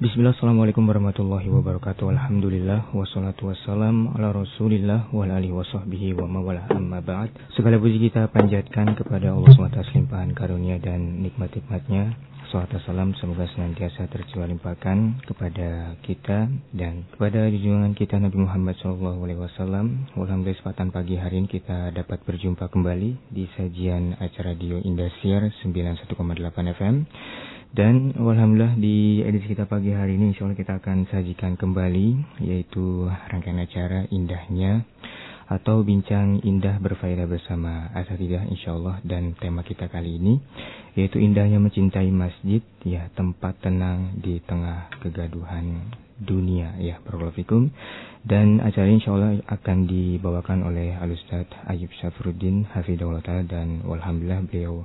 Bismillah, Assalamualaikum warahmatullahi wabarakatuh. Alhamdulillah, wassalatu wassalam ala rasulillah wa alihi wa sahbihi wa mawala amma ba'd. Segala puji kita panjatkan kepada Allah SWT limpahan karunia dan nikmat-nikmatnya. Salat salam semoga senantiasa tercurah limpahkan kepada kita dan kepada junjungan kita Nabi Muhammad SAW Alhamdulillah kesempatan pagi hari ini kita dapat berjumpa kembali di sajian acara Radio Indasiar 91,8 FM dan Alhamdulillah di edisi kita pagi hari ini insya Allah kita akan sajikan kembali yaitu rangkaian acara indahnya atau bincang indah berfaedah bersama Asatidah insya Allah. Dan tema kita kali ini yaitu indahnya mencintai masjid ya tempat tenang di tengah kegaduhan dunia ya Barakallahu dan acara ini insya Allah akan dibawakan oleh Alustad Ayub Syafruddin Hafidahullah dan Alhamdulillah beliau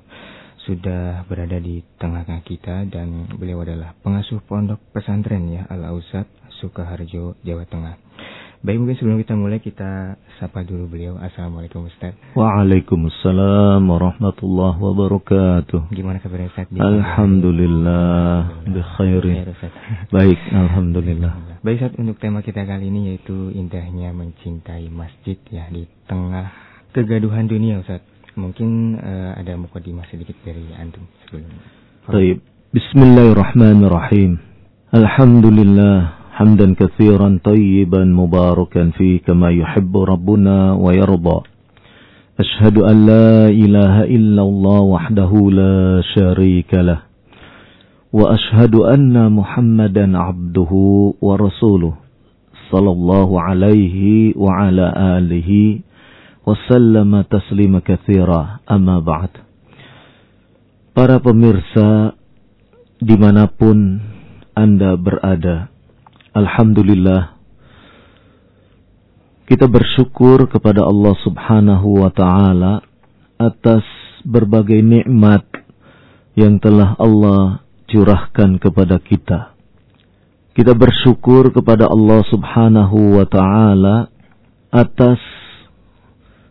sudah berada di tengah-tengah kita dan beliau adalah pengasuh pondok pesantren ya Al Ausat Sukoharjo Jawa Tengah. Baik mungkin sebelum kita mulai kita sapa dulu beliau. Assalamualaikum Ustaz. Waalaikumsalam warahmatullahi wabarakatuh. Gimana kabarnya Ustaz? Alhamdulillah, bikhairi. Baik, alhamdulillah. Baik Ustaz, untuk tema kita kali ini yaitu indahnya mencintai masjid ya di tengah kegaduhan dunia Ustaz mungkin uh, ada mukadimah sedikit dari antum sebelumnya. Baik. Bismillahirrahmanirrahim. Alhamdulillah hamdan katsiran tayyiban mubarakan fi kama yuhibbu rabbuna wa yarda. Ashhadu an la ilaha illallah wahdahu la syarika lah. Wa ashhadu anna Muhammadan abduhu wa rasuluh sallallahu alaihi wa ala alihi wassallama taslima kathira amma ba'd. Para pemirsa di mana pun Anda berada, Alhamdulillah kita bersyukur kepada Allah subhanahu wa ta'ala atas berbagai nikmat yang telah Allah curahkan kepada kita. Kita bersyukur kepada Allah subhanahu wa ta'ala atas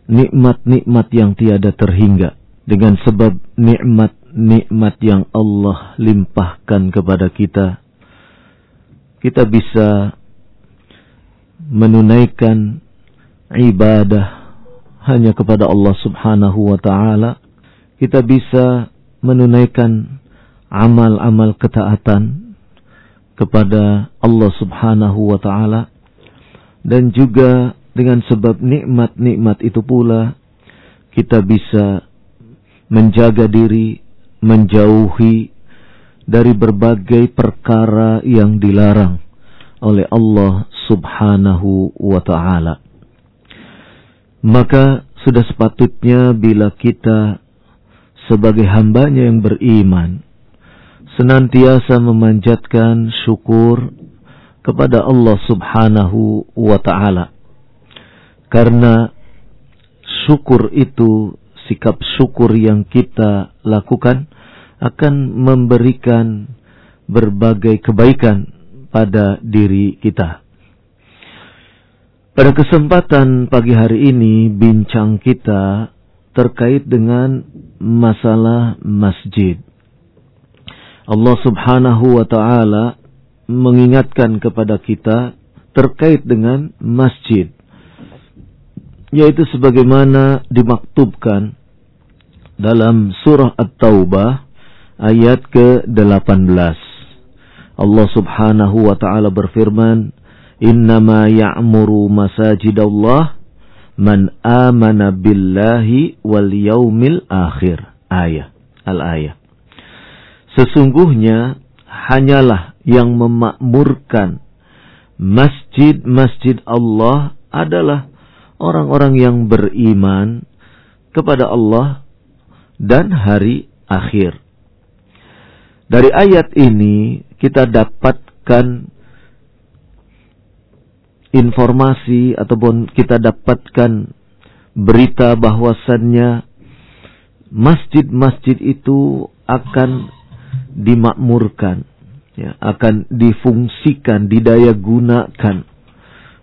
nikmat-nikmat yang tiada terhingga dengan sebab nikmat-nikmat yang Allah limpahkan kepada kita kita bisa menunaikan ibadah hanya kepada Allah Subhanahu wa taala. Kita bisa menunaikan amal-amal ketaatan kepada Allah Subhanahu wa taala. Dan juga dengan sebab nikmat-nikmat itu pula kita bisa menjaga diri, menjauhi dari berbagai perkara yang dilarang oleh Allah Subhanahu wa taala. Maka sudah sepatutnya bila kita sebagai hambanya yang beriman senantiasa memanjatkan syukur kepada Allah Subhanahu wa taala karena syukur itu, sikap syukur yang kita lakukan akan memberikan berbagai kebaikan pada diri kita. Pada kesempatan pagi hari ini, bincang kita terkait dengan masalah masjid. Allah Subhanahu wa Ta'ala mengingatkan kepada kita terkait dengan masjid yaitu sebagaimana dimaktubkan dalam surah At-Taubah ayat ke-18. Allah Subhanahu wa taala berfirman, "Innama ya'muru masajidallah man amana billahi wal yaumil akhir." Ayat al-ayat. Sesungguhnya hanyalah yang memakmurkan masjid-masjid Allah adalah orang-orang yang beriman kepada Allah dan hari akhir. Dari ayat ini kita dapatkan informasi ataupun kita dapatkan berita bahwasannya masjid-masjid itu akan dimakmurkan, ya, akan difungsikan, didaya gunakan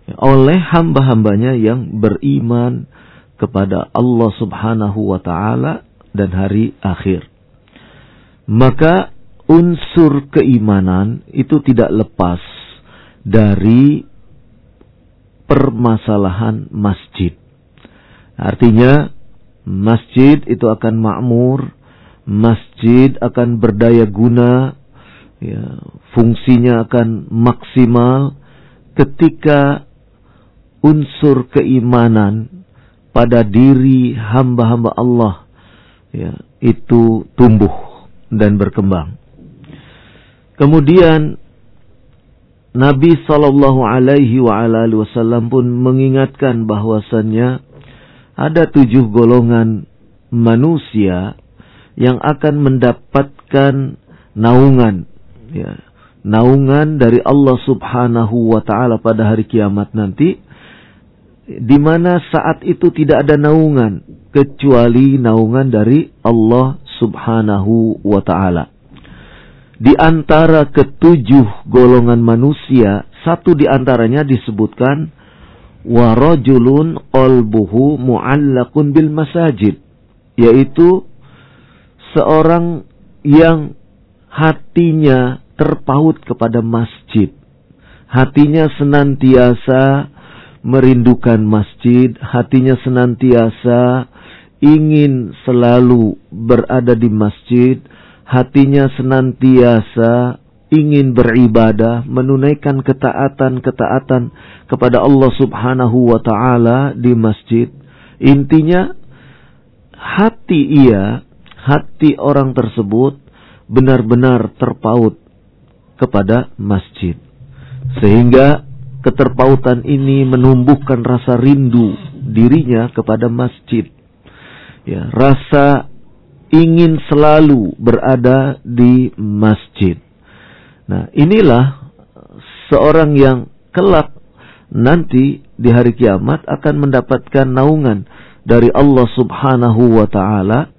oleh hamba-hambanya yang beriman kepada Allah Subhanahu wa taala dan hari akhir. Maka unsur keimanan itu tidak lepas dari permasalahan masjid. Artinya masjid itu akan makmur, masjid akan berdaya guna, ya, fungsinya akan maksimal ketika unsur keimanan pada diri hamba-hamba Allah ya, itu tumbuh dan berkembang. Kemudian Nabi Shallallahu Alaihi Wasallam pun mengingatkan bahwasannya ada tujuh golongan manusia yang akan mendapatkan naungan, ya, naungan dari Allah Subhanahu Wa Taala pada hari kiamat nanti, di mana saat itu tidak ada naungan kecuali naungan dari Allah Subhanahu Wa Taala di antara ketujuh golongan manusia, satu di antaranya disebutkan warajulun qalbuhu mu'allaqun bil masajid, yaitu seorang yang hatinya terpaut kepada masjid. Hatinya senantiasa merindukan masjid, hatinya senantiasa ingin selalu berada di masjid, hatinya senantiasa ingin beribadah, menunaikan ketaatan-ketaatan kepada Allah Subhanahu wa taala di masjid. Intinya hati ia, hati orang tersebut benar-benar terpaut kepada masjid. Sehingga keterpautan ini menumbuhkan rasa rindu dirinya kepada masjid. Ya, rasa ingin selalu berada di masjid. Nah, inilah seorang yang kelak nanti di hari kiamat akan mendapatkan naungan dari Allah Subhanahu wa taala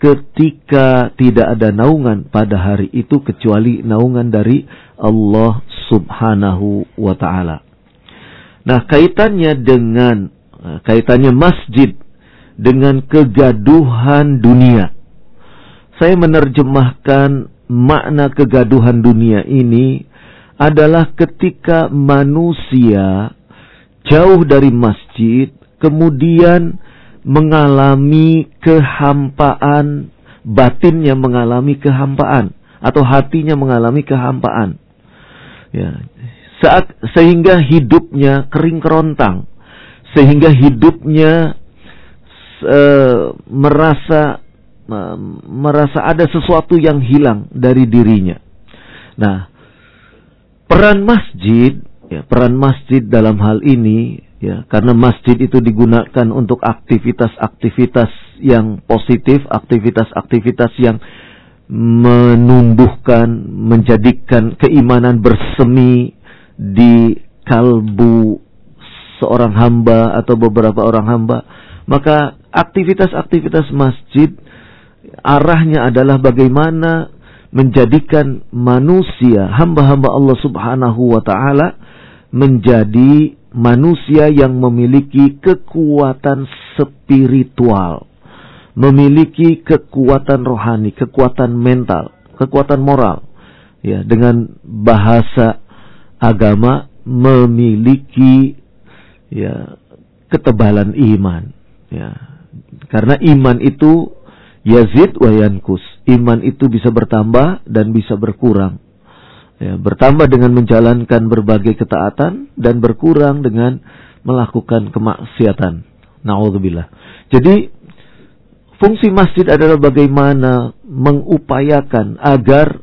ketika tidak ada naungan pada hari itu kecuali naungan dari Allah Subhanahu wa taala. Nah, kaitannya dengan kaitannya masjid dengan kegaduhan dunia saya menerjemahkan makna kegaduhan dunia ini adalah ketika manusia jauh dari masjid kemudian mengalami kehampaan batinnya mengalami kehampaan atau hatinya mengalami kehampaan ya saat sehingga hidupnya kering kerontang sehingga hidupnya uh, merasa merasa ada sesuatu yang hilang dari dirinya. Nah, peran masjid, ya, peran masjid dalam hal ini, ya, karena masjid itu digunakan untuk aktivitas-aktivitas yang positif, aktivitas-aktivitas yang menumbuhkan, menjadikan keimanan bersemi di kalbu seorang hamba atau beberapa orang hamba, maka aktivitas-aktivitas masjid arahnya adalah bagaimana menjadikan manusia hamba-hamba Allah Subhanahu wa taala menjadi manusia yang memiliki kekuatan spiritual, memiliki kekuatan rohani, kekuatan mental, kekuatan moral. Ya, dengan bahasa agama memiliki ya ketebalan iman, ya. Karena iman itu yazid wa yankus. Iman itu bisa bertambah dan bisa berkurang. Ya, bertambah dengan menjalankan berbagai ketaatan dan berkurang dengan melakukan kemaksiatan. Nauzubillah. Jadi fungsi masjid adalah bagaimana mengupayakan agar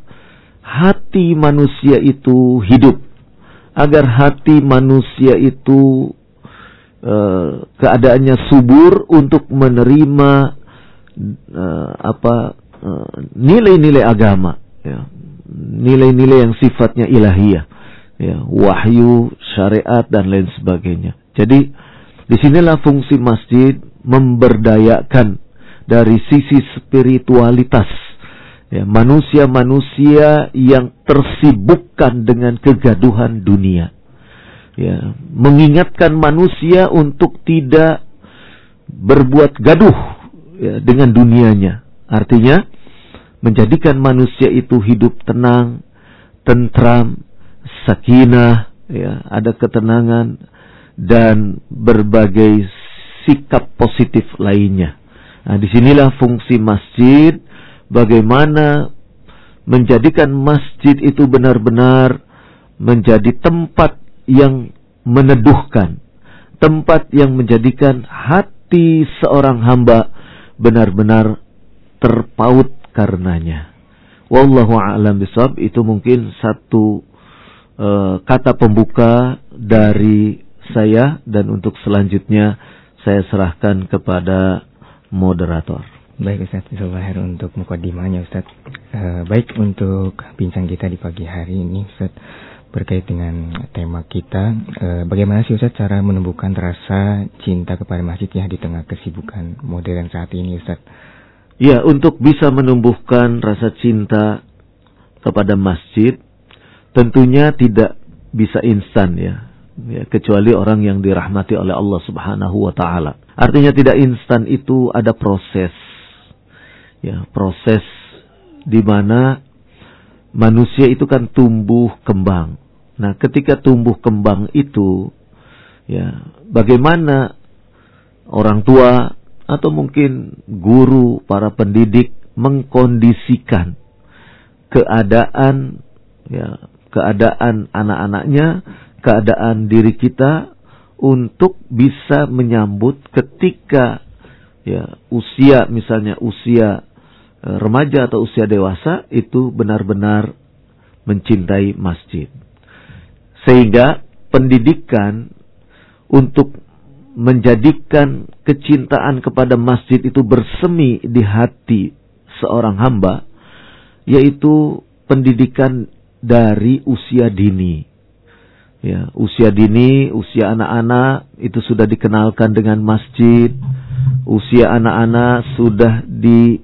hati manusia itu hidup, agar hati manusia itu uh, keadaannya subur untuk menerima uh, apa eh, nilai-nilai uh, agama ya. Nilai-nilai yang sifatnya ilahiyah ya. Wahyu syariat dan lain sebagainya. Jadi di sinilah fungsi masjid memberdayakan dari sisi spiritualitas ya manusia-manusia yang tersibukkan dengan kegaduhan dunia ya mengingatkan manusia untuk tidak berbuat gaduh ya, dengan dunianya. Artinya menjadikan manusia itu hidup tenang, tentram, sakinah, ya, ada ketenangan dan berbagai sikap positif lainnya. Nah, di sinilah fungsi masjid, bagaimana menjadikan masjid itu benar-benar menjadi tempat yang meneduhkan, tempat yang menjadikan hati seorang hamba benar-benar terpaut karenanya. Wallahu a'lam bisawab itu mungkin satu uh, kata pembuka dari saya. Dan untuk selanjutnya saya serahkan kepada moderator. Baik Ustaz, Bismillah untuk mukadimahnya Ustaz. Uh, baik untuk bincang kita di pagi hari ini Ustaz berkait dengan tema kita. Uh, bagaimana sih Ustaz cara menumbuhkan rasa cinta kepada masjid ya di tengah kesibukan modern saat ini Ustaz? Ya, untuk bisa menumbuhkan rasa cinta kepada masjid tentunya tidak bisa instan ya. Ya kecuali orang yang dirahmati oleh Allah Subhanahu wa taala. Artinya tidak instan itu ada proses ya proses di mana manusia itu kan tumbuh kembang. Nah, ketika tumbuh kembang itu ya bagaimana orang tua atau mungkin guru, para pendidik mengkondisikan keadaan ya keadaan anak-anaknya, keadaan diri kita untuk bisa menyambut ketika ya usia misalnya usia e, remaja atau usia dewasa itu benar-benar mencintai masjid. Sehingga pendidikan untuk menjadikan kecintaan kepada masjid itu bersemi di hati seorang hamba yaitu pendidikan dari usia dini. Ya, usia dini, usia anak-anak itu sudah dikenalkan dengan masjid. Usia anak-anak sudah di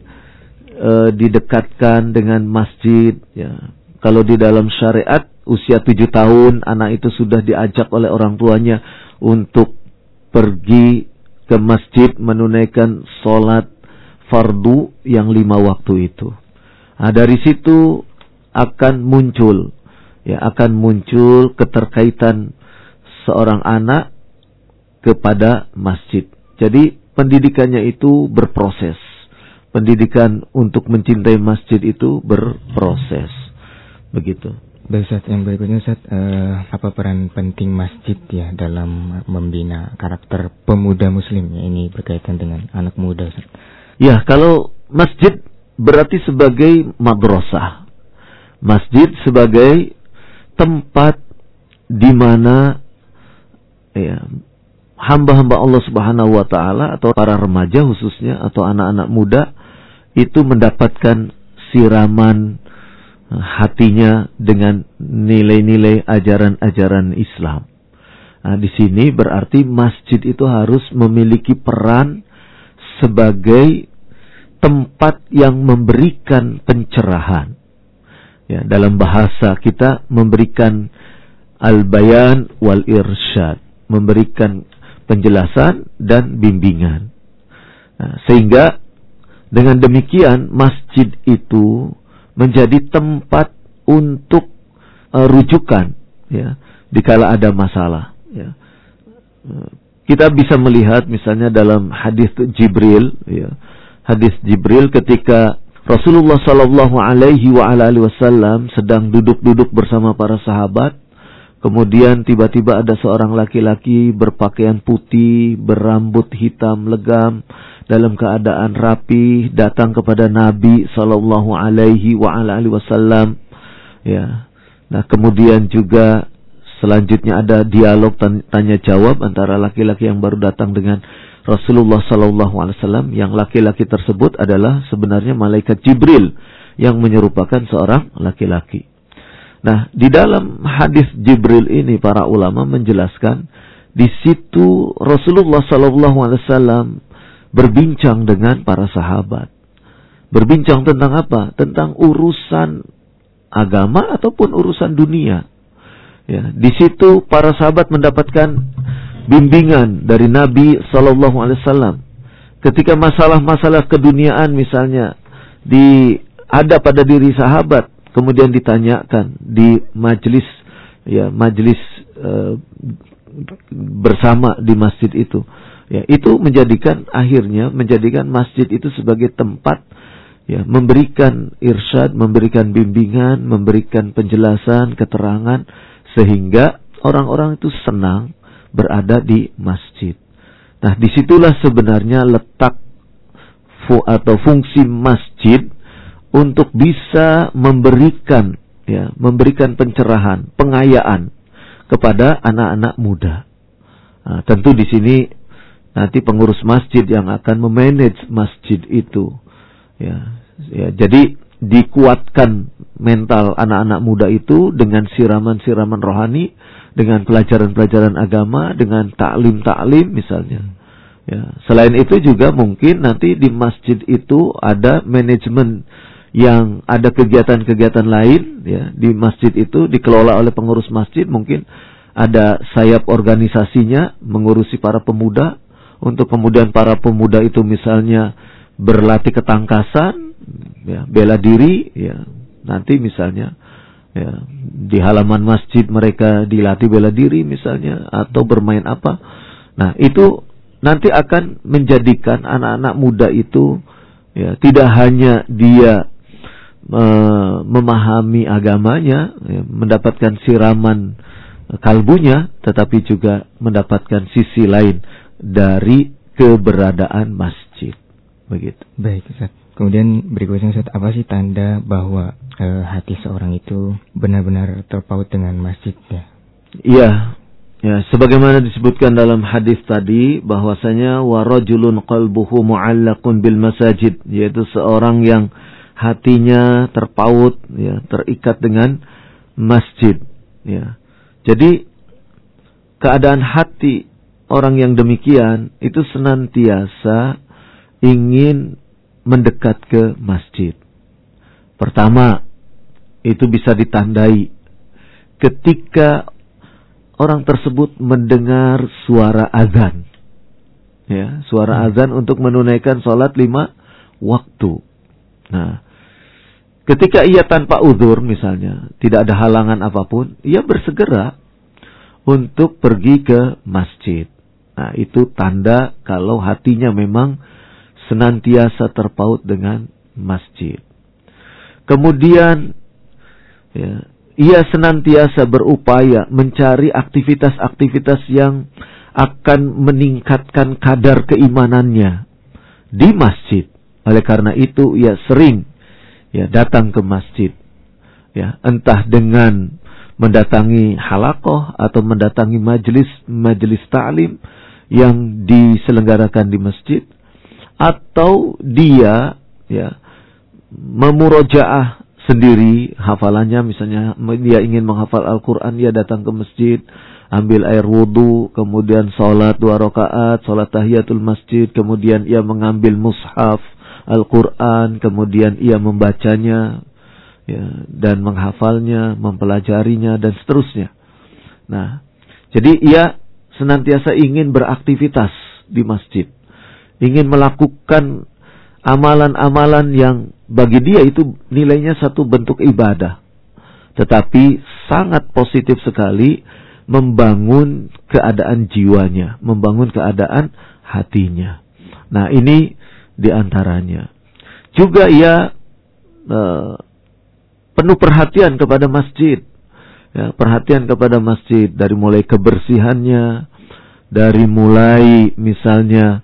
e, didekatkan dengan masjid. Ya, kalau di dalam syariat usia tujuh tahun anak itu sudah diajak oleh orang tuanya untuk pergi ke masjid menunaikan sholat fardu yang lima waktu itu. Nah, dari situ akan muncul ya akan muncul keterkaitan seorang anak kepada masjid. Jadi pendidikannya itu berproses. Pendidikan untuk mencintai masjid itu berproses. Begitu. Baik Ustaz, yang berikutnya Ustaz, uh, apa peran penting masjid ya dalam membina karakter pemuda muslim ya ini berkaitan dengan anak muda Ustaz. Ya, kalau masjid berarti sebagai madrasah masjid sebagai tempat di mana ya hamba-hamba Allah Subhanahu wa taala atau para remaja khususnya atau anak-anak muda itu mendapatkan siraman eh, hatinya dengan nilai-nilai ajaran-ajaran Islam. Nah, di sini berarti masjid itu harus memiliki peran sebagai tempat yang memberikan pencerahan Ya, dalam bahasa kita memberikan al-bayan wal irsyad, memberikan penjelasan dan bimbingan. Nah, sehingga dengan demikian masjid itu menjadi tempat untuk uh, rujukan ya dikala ada masalah ya. Kita bisa melihat misalnya dalam hadis Jibril ya. Hadis Jibril ketika Rasulullah Shallallahu Alaihi Wasallam sedang duduk-duduk bersama para sahabat. Kemudian tiba-tiba ada seorang laki-laki berpakaian putih, berambut hitam legam, dalam keadaan rapi, datang kepada Nabi Shallallahu Alaihi Wasallam. Ya, nah kemudian juga selanjutnya ada dialog tanya jawab antara laki-laki yang baru datang dengan Rasulullah Wasallam yang laki-laki tersebut adalah sebenarnya malaikat Jibril yang menyerupakan seorang laki-laki. Nah, di dalam hadis Jibril ini para ulama menjelaskan di situ Rasulullah Wasallam berbincang dengan para sahabat. Berbincang tentang apa? Tentang urusan agama ataupun urusan dunia. Ya, di situ para sahabat mendapatkan bimbingan dari Nabi Sallallahu Alaihi Wasallam. Ketika masalah-masalah keduniaan misalnya di ada pada diri sahabat kemudian ditanyakan di majelis ya majelis e, bersama di masjid itu ya itu menjadikan akhirnya menjadikan masjid itu sebagai tempat ya memberikan irsyad memberikan bimbingan memberikan penjelasan keterangan sehingga orang-orang itu senang berada di masjid nah di situlah sebenarnya letak fu atau fungsi masjid untuk bisa memberikan ya, memberikan pencerahan, pengayaan kepada anak-anak muda. Nah, tentu di sini nanti pengurus masjid yang akan memanage masjid itu. Ya, ya jadi dikuatkan mental anak-anak muda itu dengan siraman-siraman rohani, dengan pelajaran-pelajaran agama, dengan taklim-taklim misalnya. Ya, selain itu juga mungkin nanti di masjid itu ada manajemen yang ada kegiatan-kegiatan lain ya. Di masjid itu dikelola oleh pengurus masjid mungkin ada sayap organisasinya mengurusi para pemuda. Untuk kemudian para pemuda itu misalnya berlatih ketangkasan ya bela diri ya nanti misalnya ya di halaman masjid mereka dilatih bela diri misalnya atau bermain apa nah itu nanti akan menjadikan anak-anak muda itu ya tidak hanya dia memahami agamanya, ya, mendapatkan siraman kalbunya, tetapi juga mendapatkan sisi lain dari keberadaan masjid. Begitu. Baik, Ustaz. Kemudian berikutnya Ustaz, apa sih tanda bahwa e, hati seorang itu benar-benar terpaut dengan masjid ya? Iya. Ya, sebagaimana disebutkan dalam hadis tadi bahwasanya warajulun qalbuhu mu'allaqun bil masajid, yaitu seorang yang hatinya terpaut ya terikat dengan masjid ya jadi keadaan hati orang yang demikian itu senantiasa ingin mendekat ke masjid. Pertama itu bisa ditandai ketika orang tersebut mendengar suara azan. Ya suara azan untuk menunaikan sholat lima waktu. Nah, ketika ia tanpa uzur misalnya, tidak ada halangan apa pun, ia bersegera untuk pergi ke masjid. Nah, itu tanda kalau hatinya memang senantiasa terpaut dengan masjid. Kemudian ya, ia senantiasa berupaya mencari aktivitas-aktivitas yang akan meningkatkan kadar keimanannya di masjid. Oleh karena itu ia sering ya datang ke masjid. Ya, entah dengan mendatangi halakoh atau mendatangi majelis majelis ta'lim yang diselenggarakan di masjid atau dia ya memurojaah sendiri hafalannya misalnya dia ingin menghafal Al-Qur'an dia datang ke masjid ambil air wudhu, kemudian sholat dua rakaat, sholat tahiyatul masjid, kemudian ia mengambil mushaf, Al-Quran, kemudian ia membacanya ya, dan menghafalnya, mempelajarinya dan seterusnya. Nah, jadi ia senantiasa ingin beraktivitas di masjid, ingin melakukan amalan-amalan yang bagi dia itu nilainya satu bentuk ibadah, tetapi sangat positif sekali membangun keadaan jiwanya, membangun keadaan hatinya. Nah, ini di antaranya. Juga ia uh, penuh perhatian kepada masjid. Ya, perhatian kepada masjid dari mulai kebersihannya, dari mulai misalnya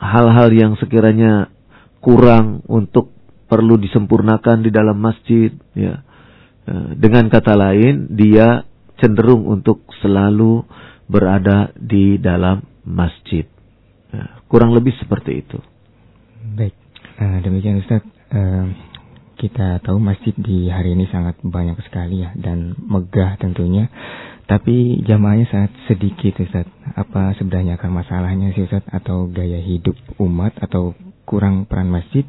hal-hal uh, yang sekiranya kurang untuk perlu disempurnakan di dalam masjid. Ya, uh, dengan kata lain, dia cenderung untuk selalu berada di dalam masjid. Ya, kurang lebih seperti itu. Baik, uh, demikian Ustaz. Uh, kita tahu masjid di hari ini sangat banyak sekali ya dan megah tentunya. Tapi jamaahnya sangat sedikit Ustaz. Apa sebenarnya akar masalahnya sih Ustaz? Atau gaya hidup umat atau kurang peran masjid?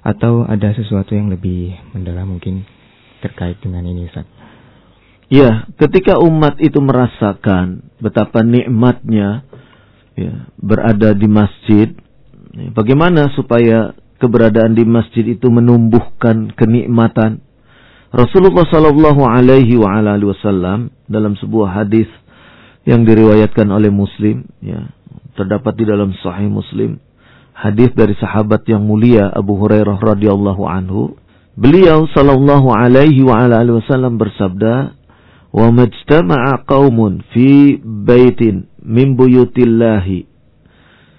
Atau ada sesuatu yang lebih mendalam mungkin terkait dengan ini Ustaz? Ya, ketika umat itu merasakan betapa nikmatnya ya, berada di masjid, ya, bagaimana supaya keberadaan di masjid itu menumbuhkan kenikmatan. Rasulullah Shallallahu Alaihi Wasallam dalam sebuah hadis yang diriwayatkan oleh Muslim, ya, terdapat di dalam Sahih Muslim, hadis dari sahabat yang mulia Abu Hurairah radhiyallahu anhu. Beliau sallallahu alaihi wasallam bersabda, "Wa majtama'a qaumun fi baitin min buyutillahi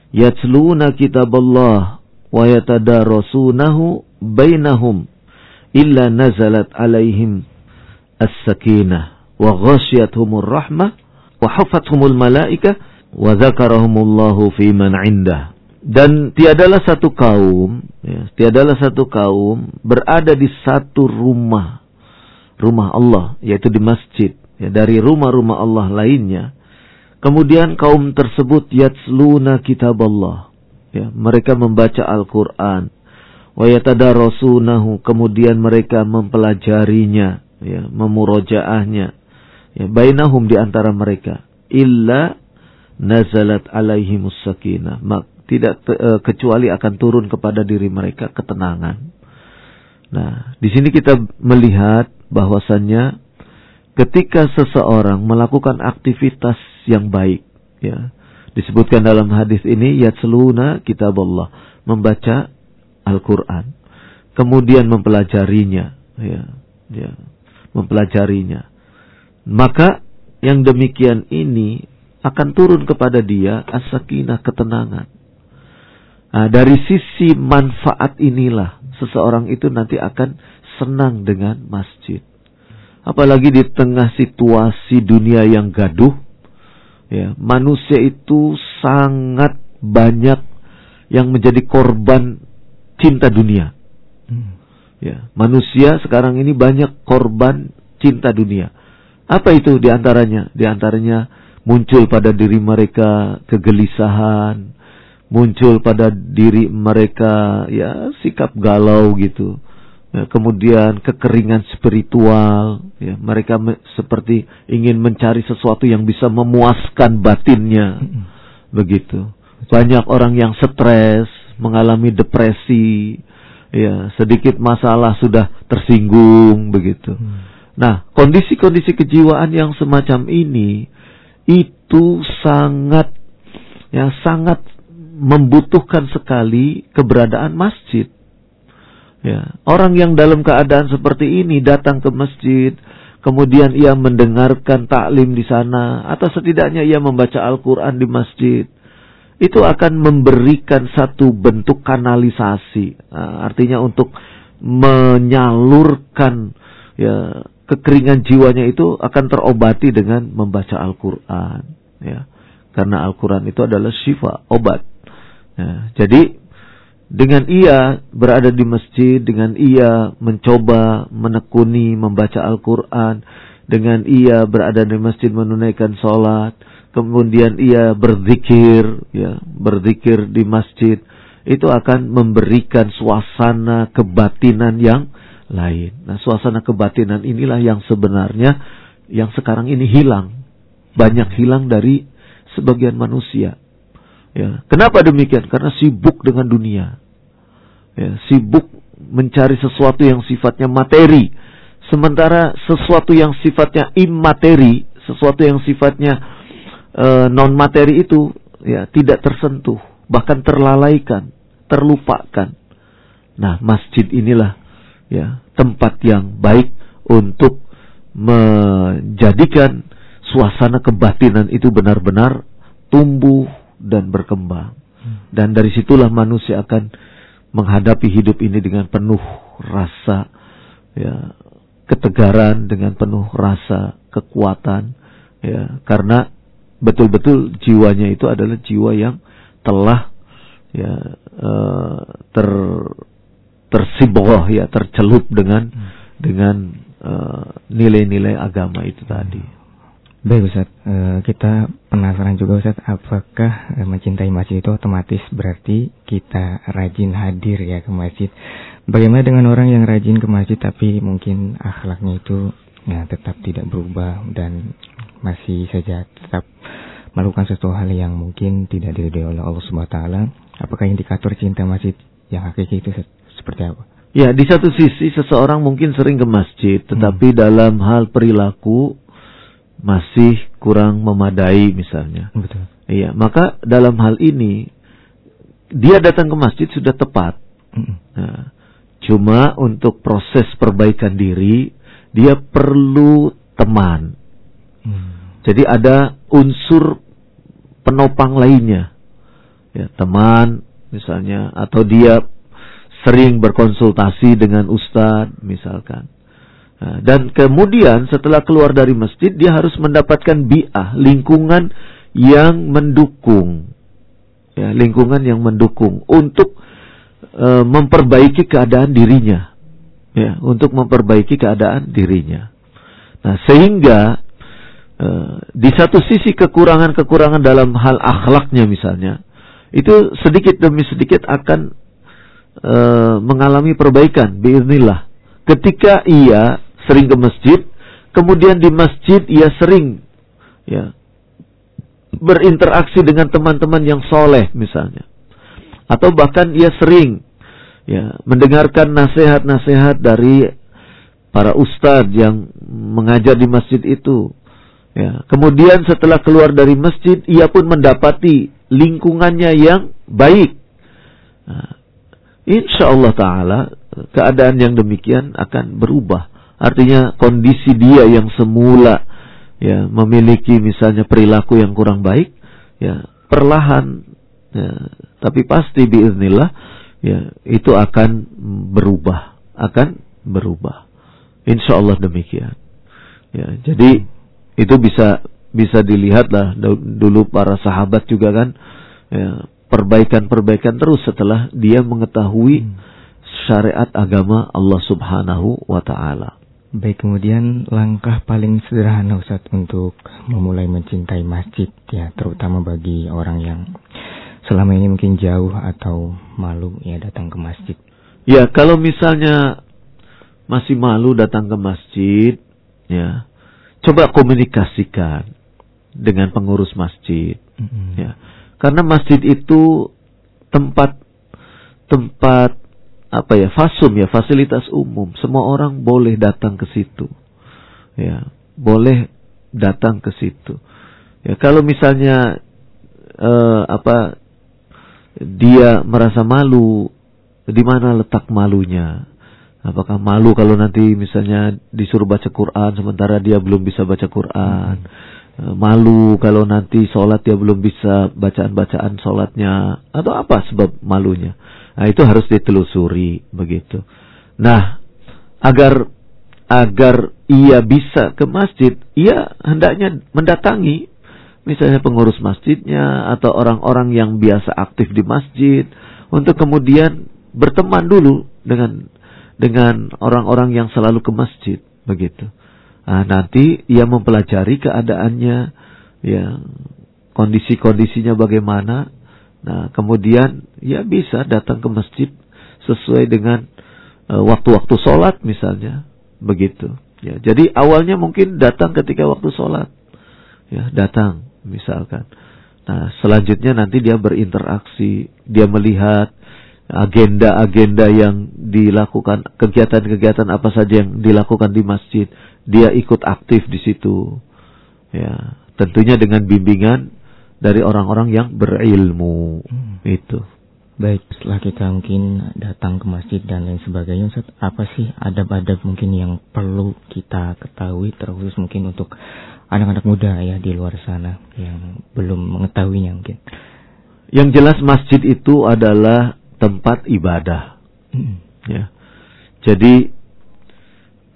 yatluna kitaballah wa yatadarasunahu bainahum illa nazalat alaihim as-sakinah wa ghasyiyatuhumur rahmah wa hafathumul malaikah wa dzakarahumullahu fi man 'indah." Dan tiadalah satu kaum, ya, tiadalah satu kaum berada di satu rumah, rumah Allah, yaitu di masjid, ya, dari rumah-rumah Allah lainnya. Kemudian kaum tersebut yatsluna kitab Allah, ya, mereka membaca Al-Quran, wa yatadarasunahu, kemudian mereka mempelajarinya, ya, memurojaahnya, ya, bainahum di antara mereka, illa nazalat alaihimus sakinah tidak uh, kecuali akan turun kepada diri mereka ketenangan. Nah, di sini kita melihat bahwasannya ketika seseorang melakukan aktivitas yang baik, ya, disebutkan dalam hadis ini yatsluna kitab Allah, membaca Al-Qur'an, kemudian mempelajarinya, ya, ya, mempelajarinya. Maka yang demikian ini akan turun kepada dia as-sakinah ketenangan. Nah, dari sisi manfaat inilah seseorang itu nanti akan senang dengan masjid. Apalagi di tengah situasi dunia yang gaduh, ya, manusia itu sangat banyak yang menjadi korban cinta dunia. Hmm. Ya, manusia sekarang ini banyak korban cinta dunia. Apa itu di antaranya? Di antaranya muncul pada diri mereka kegelisahan, muncul pada diri mereka ya sikap galau gitu. Ya, kemudian kekeringan spiritual, ya, mereka me seperti ingin mencari sesuatu yang bisa memuaskan batinnya. Begitu. Banyak orang yang stres, mengalami depresi, ya, sedikit masalah sudah tersinggung begitu. Hmm. Nah, kondisi-kondisi kejiwaan yang semacam ini itu sangat ya sangat membutuhkan sekali keberadaan masjid. Ya, orang yang dalam keadaan seperti ini datang ke masjid, kemudian ia mendengarkan taklim di sana, atau setidaknya ia membaca Al-Quran di masjid, itu akan memberikan satu bentuk kanalisasi, nah, artinya untuk menyalurkan ya kekeringan jiwanya itu akan terobati dengan membaca Al-Quran, ya, karena Al-Quran itu adalah syifa, obat. Ya, jadi dengan ia berada di masjid, dengan ia mencoba menekuni membaca Al-Quran, dengan ia berada di masjid menunaikan sholat, kemudian ia berzikir, ya, berzikir di masjid, itu akan memberikan suasana kebatinan yang lain. Nah, suasana kebatinan inilah yang sebenarnya yang sekarang ini hilang, banyak hilang dari sebagian manusia. Ya, kenapa demikian? Karena sibuk dengan dunia. Ya, sibuk mencari sesuatu yang sifatnya materi. Sementara sesuatu yang sifatnya imateri, sesuatu yang sifatnya e, non materi itu ya tidak tersentuh, bahkan terlalaikan, terlupakan. Nah, masjid inilah ya tempat yang baik untuk menjadikan suasana kebatinan itu benar-benar tumbuh dan berkembang. Dan dari situlah manusia akan menghadapi hidup ini dengan penuh rasa ya ketegaran dengan penuh rasa kekuatan ya karena betul-betul jiwanya itu adalah jiwa yang telah ya uh, ter tersibroh ya tercelup dengan hmm. dengan eh, nilai-nilai uh, agama itu tadi. Baik Ustaz, e, kita penasaran juga Ustaz, apakah e, mencintai masjid itu otomatis berarti kita rajin hadir ya ke masjid? Bagaimana dengan orang yang rajin ke masjid tapi mungkin akhlaknya itu ya tetap tidak berubah dan masih saja tetap melakukan sesuatu hal yang mungkin tidak diridhoi oleh Allah Subhanahu wa taala? Apakah indikator cinta masjid yang hakiki itu seperti apa? Ya, di satu sisi seseorang mungkin sering ke masjid, tetapi hmm. dalam hal perilaku masih kurang memadai misalnya. Betul. Iya, maka dalam hal ini dia datang ke masjid sudah tepat. Hmm. Nah, cuma untuk proses perbaikan diri dia perlu teman. Hmm. Jadi ada unsur penopang lainnya. Ya, teman misalnya atau dia sering berkonsultasi dengan ustadz misalkan. Nah, dan kemudian setelah keluar dari masjid dia harus mendapatkan bi'ah, lingkungan yang mendukung. Ya, lingkungan yang mendukung untuk e, memperbaiki keadaan dirinya. Ya, untuk memperbaiki keadaan dirinya. Nah, sehingga di satu sisi kekurangan-kekurangan dalam hal akhlaknya misalnya, itu sedikit demi sedikit akan e, mengalami perbaikan biiznillah. Ketika ia sering ke masjid, kemudian di masjid ia sering ya berinteraksi dengan teman-teman yang soleh misalnya. Atau bahkan ia sering ya mendengarkan nasihat-nasihat dari para ustadz yang mengajar di masjid itu. Ya, kemudian setelah keluar dari masjid, ia pun mendapati lingkungannya yang baik. Nah, insya Allah Taala keadaan yang demikian akan berubah. Artinya kondisi dia yang semula ya memiliki misalnya perilaku yang kurang baik, ya perlahan, ya, tapi pasti biiznillah ya itu akan berubah, akan berubah. Insya Allah demikian. Ya, jadi itu bisa bisa dilihat lah dulu para sahabat juga kan ya, perbaikan-perbaikan terus setelah dia mengetahui hmm. syariat agama Allah Subhanahu wa taala. Baik, kemudian langkah paling sederhana Ustaz untuk memulai mencintai masjid ya, terutama bagi orang yang selama ini mungkin jauh atau malu ya datang ke masjid. Ya, kalau misalnya masih malu datang ke masjid, ya, coba komunikasikan dengan pengurus masjid, mm -hmm. ya. Karena masjid itu tempat tempat apa ya fasum ya fasilitas umum. Semua orang boleh datang ke situ ya. Boleh datang ke situ. Ya kalau misalnya uh, apa dia merasa malu di mana letak malunya apakah malu kalau nanti misalnya disuruh baca Quran sementara dia belum bisa baca Quran hmm Eh, malu kalau nanti sholat dia belum bisa bacaan-bacaan sholatnya atau apa sebab malunya. Nah itu harus ditelusuri begitu. Nah agar agar ia bisa ke masjid, ia hendaknya mendatangi misalnya pengurus masjidnya atau orang-orang yang biasa aktif di masjid untuk kemudian berteman dulu dengan dengan orang-orang yang selalu ke masjid begitu. Nah, nanti ia mempelajari keadaannya, ya kondisi-kondisinya bagaimana. Nah, kemudian ia bisa datang ke masjid sesuai dengan uh, waktu-waktu sholat misalnya, begitu. Ya, jadi awalnya mungkin datang ketika waktu sholat, ya datang misalkan. Nah, selanjutnya nanti dia berinteraksi, dia melihat agenda-agenda yang dilakukan, kegiatan-kegiatan apa saja yang dilakukan di masjid dia ikut aktif di situ. Ya, tentunya dengan bimbingan dari orang-orang yang berilmu. Hmm. Itu. Baik, setelah kita mungkin datang ke masjid dan lain sebagainya, Ustaz, apa sih adab-adab mungkin yang perlu kita ketahui terkhusus mungkin untuk anak-anak muda ya di luar sana yang belum mengetahuinya mungkin. Yang jelas masjid itu adalah tempat ibadah. Hmm. Ya. Jadi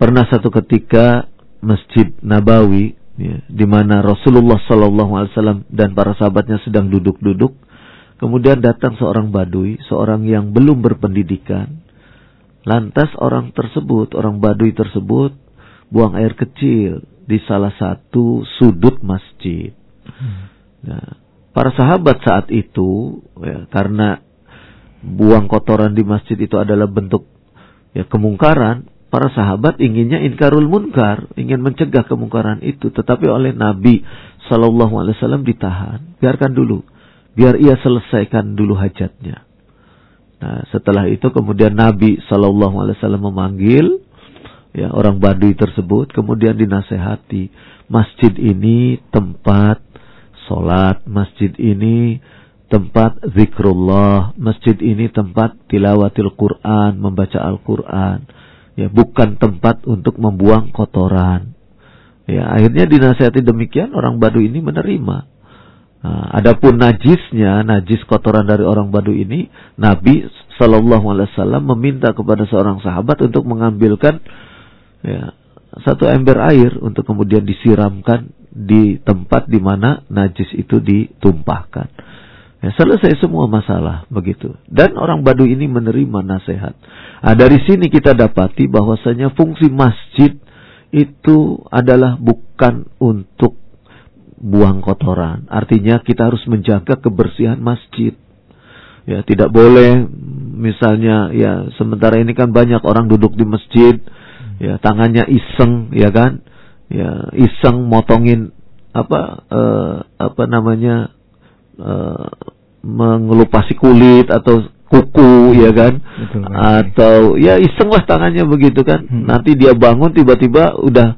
Pernah satu ketika Masjid Nabawi ya, di mana Rasulullah Alaihi Wasallam dan para sahabatnya sedang duduk-duduk, kemudian datang seorang badui, seorang yang belum berpendidikan. Lantas orang tersebut, orang badui tersebut, buang air kecil di salah satu sudut masjid. Nah, para sahabat saat itu, ya, karena buang kotoran di masjid itu adalah bentuk ya kemungkaran, para sahabat inginnya inkarul munkar, ingin mencegah kemungkaran itu, tetapi oleh Nabi Shallallahu Alaihi Wasallam ditahan. Biarkan dulu, biar ia selesaikan dulu hajatnya. Nah, setelah itu kemudian Nabi Shallallahu Alaihi Wasallam memanggil ya orang Baduy tersebut, kemudian dinasehati masjid ini tempat sholat, masjid ini tempat zikrullah, masjid ini tempat tilawatil Quran, membaca Al-Quran, ya bukan tempat untuk membuang kotoran. Ya, akhirnya dinasihati demikian orang Badu ini menerima. Nah, adapun najisnya, najis kotoran dari orang Badu ini, Nabi Shallallahu Alaihi Wasallam meminta kepada seorang sahabat untuk mengambilkan ya, satu ember air untuk kemudian disiramkan di tempat di mana najis itu ditumpahkan. Ya, selesai semua masalah begitu. Dan orang Badu ini menerima nasihat. Nah, dari sini kita dapati bahwasanya fungsi masjid itu adalah bukan untuk buang kotoran. Artinya kita harus menjaga kebersihan masjid. Ya, tidak boleh misalnya ya sementara ini kan banyak orang duduk di masjid ya tangannya iseng ya kan ya iseng motongin apa eh, apa namanya uh, mengelupasi kulit atau kuku ya kan Betul, atau ya iseng lah tangannya begitu kan hmm. nanti dia bangun tiba-tiba udah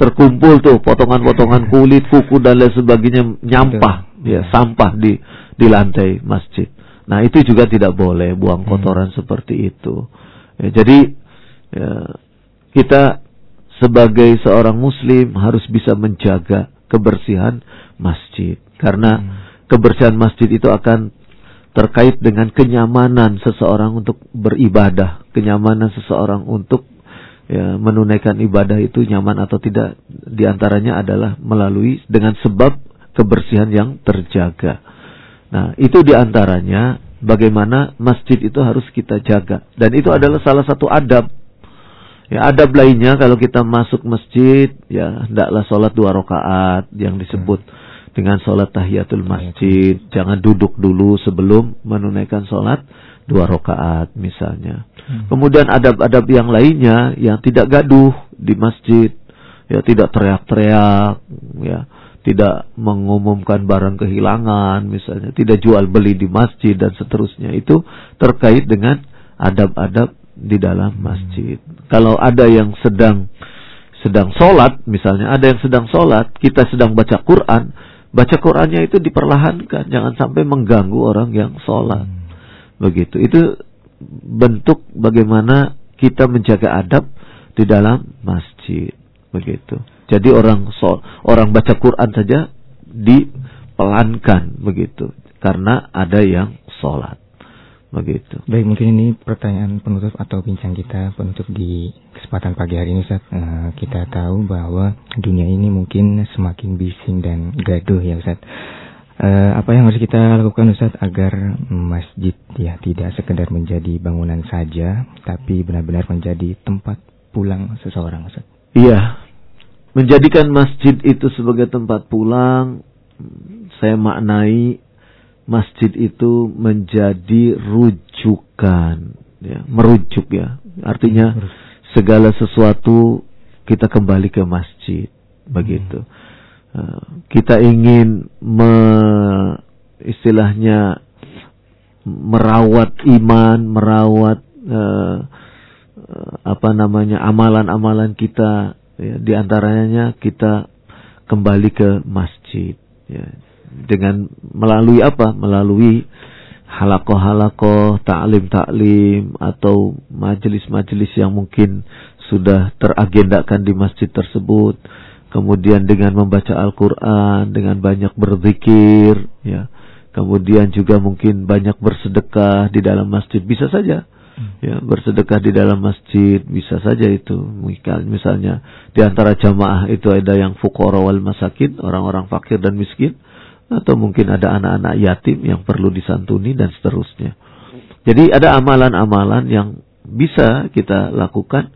terkumpul tuh potongan-potongan kulit kuku dan lain sebagainya nyampah Betul. ya sampah di di lantai masjid nah itu juga tidak boleh buang hmm. kotoran hmm. seperti itu ya, jadi ya, kita sebagai seorang muslim harus bisa menjaga kebersihan masjid karena hmm kebersihan masjid itu akan terkait dengan kenyamanan seseorang untuk beribadah, kenyamanan seseorang untuk ya, menunaikan ibadah itu nyaman atau tidak di antaranya adalah melalui dengan sebab kebersihan yang terjaga. Nah, itu di antaranya bagaimana masjid itu harus kita jaga dan itu adalah salah satu adab. Ya, adab lainnya kalau kita masuk masjid ya hendaklah sholat dua rakaat yang disebut hmm dengan sholat tahiyatul masjid. Jangan duduk dulu sebelum menunaikan sholat dua rakaat misalnya. Hmm. Kemudian adab-adab yang lainnya yang tidak gaduh di masjid, ya tidak teriak-teriak, ya tidak mengumumkan barang kehilangan misalnya, tidak jual beli di masjid dan seterusnya. Itu terkait dengan adab-adab di dalam masjid. Hmm. Kalau ada yang sedang sedang sholat, misalnya ada yang sedang sholat, kita sedang baca Quran, baca Qurannya itu diperlahankan, jangan sampai mengganggu orang yang sholat. Begitu. Itu bentuk bagaimana kita menjaga adab di dalam masjid. Begitu. Jadi orang orang baca Quran saja dipelankan begitu karena ada yang sholat. Begitu. Baik, mungkin ini pertanyaan penutup atau bincang kita penutup di kesempatan pagi hari ini, Ustaz. Uh, kita tahu bahwa dunia ini mungkin semakin bising dan gaduh ya, Ustaz. Uh, apa yang harus kita lakukan Ustaz agar masjid ya tidak sekedar menjadi bangunan saja, tapi benar-benar menjadi tempat pulang seseorang, Ustaz? Iya, menjadikan masjid itu sebagai tempat pulang, saya maknai masjid itu menjadi rujukan ya merujuk ya. Artinya segala sesuatu kita kembali ke masjid begitu. Uh, kita ingin me, istilahnya merawat iman merawat uh, apa namanya amalan-amalan kita ya, di antaranya kita kembali ke masjid ya dengan melalui apa? Melalui halakoh-halakoh, taklim-taklim atau majelis-majelis yang mungkin sudah teragendakan di masjid tersebut. Kemudian dengan membaca Al-Quran, dengan banyak berzikir, ya. Kemudian juga mungkin banyak bersedekah di dalam masjid, bisa saja. Hmm. Ya, bersedekah di dalam masjid bisa saja itu. Misalnya di antara jamaah itu ada yang fukara wal masakin, orang-orang fakir dan miskin atau mungkin ada anak-anak yatim yang perlu disantuni dan seterusnya. Jadi ada amalan-amalan yang bisa kita lakukan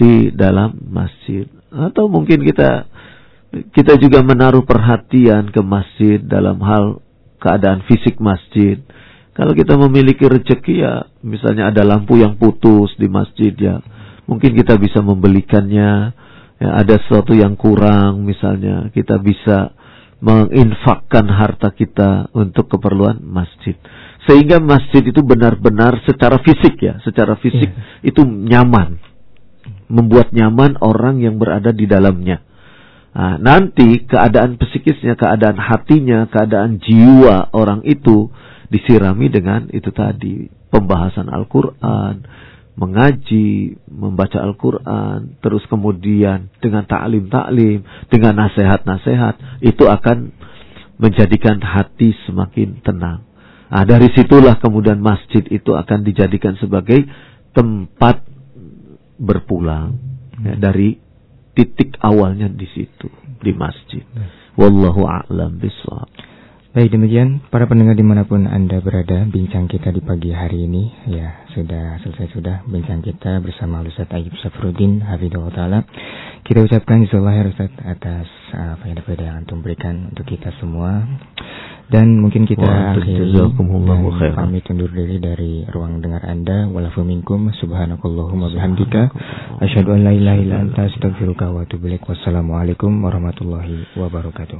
di dalam masjid atau mungkin kita kita juga menaruh perhatian ke masjid dalam hal keadaan fisik masjid. Kalau kita memiliki rezeki ya misalnya ada lampu yang putus di masjid ya mungkin kita bisa membelikannya. Ya, ada sesuatu yang kurang misalnya kita bisa menginfakkan harta kita untuk keperluan masjid. sehingga masjid itu benar-benar secara fisik ya, secara fisik yeah. itu nyaman, membuat nyaman orang yang berada di dalamnya. Nah, nanti keadaan psikisnya, keadaan hatinya, keadaan jiwa orang itu disirami dengan itu tadi pembahasan Al-Quran, mengaji, membaca Al-Quran, terus kemudian dengan taklim-taklim, dengan nasihat-nasihat, itu akan menjadikan hati semakin tenang. Nah, dari situlah kemudian masjid itu akan dijadikan sebagai tempat berpulang ya, dari titik awalnya di situ di masjid. Wallahu a'lam bishawab. Baik demikian para pendengar di mana pun anda berada bincang kita di pagi hari ini. Ya sudah selesai sudah bincang kita bersama Ustaz Ayub Safrudin Hafidhullah Ta'ala. Kita ucapkan insyaallah Ustaz atas uh, faedah-faedah yang antum berikan untuk kita semua. Dan mungkin kita akhiri dan pamit undur diri dari ruang dengar anda. Walafu minkum subhanakallahumma bihamdika. Asyhadu an la ilaha illa anta astaghfiruka wa atubu ilaik. Wassalamualaikum warahmatullahi wabarakatuh